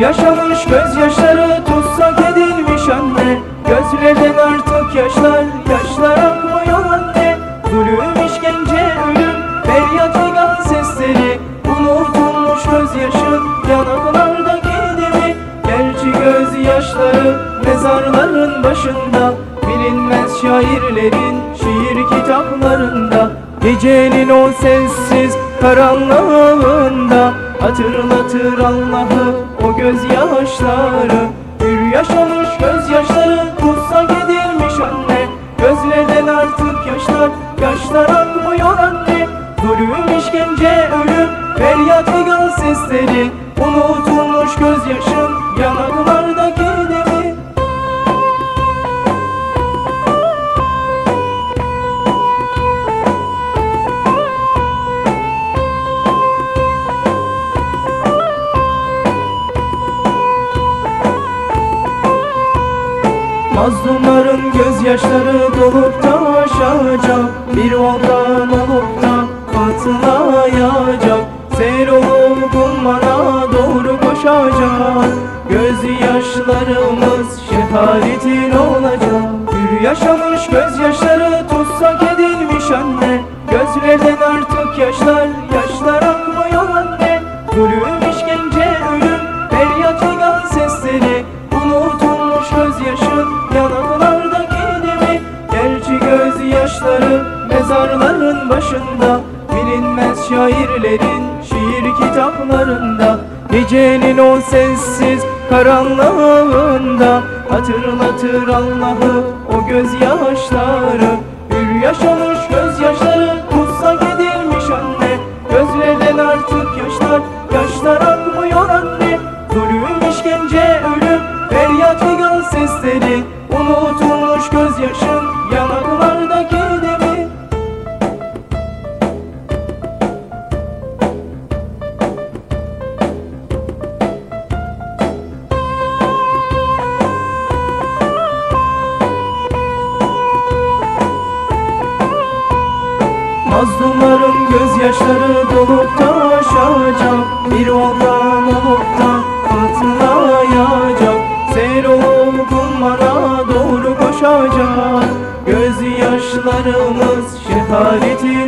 Yaşamış gözyaşları tutsak edilmiş anne. Gözlerden artık yaşlar, yaşlar akmıyor anne. Zulüm işkence, ölüm, feryat figan sesleri. Unutulmuş gözyaşın yanaklardaki demi Gerçi gözyaşları mezarların başında. Bilinmez şairlerin şiir kitaplarında. Gecenin o sessiz karanlığında. Hatırlatır Allah'ı o gözyaşları Bir yaşamış gözyaşları tutsak edilmiş anne. Gözlerden artık yaşlar, yaşlar akmıyor anne. Zulüm, işkence, ölüm, feryat figan sesleri. Unutulmuş Mazlumların gözyaşları dolup taşacak. Bir ondan olup da patlayacak Seyir olup ummana doğru koşacak. Gözyaşlarımız şehadetin olacak. Bir yaşamış gözyaşları tutsak edilmiş anne. Gözlerden artık yaşlar, yaşlar gözyaşları mezarların başında Bilinmez şairlerin şiir kitaplarında Gecenin o sessiz karanlığında Hatırlatır Allah'ı o gözyaşları. Bir yaşamış gözyaşları Mazlumların gözyaşları dolup taşacak. Bir ondan olup da patlayacak Seyir olup ummana doğru koşacak. Gözyaşlarımız şehadetin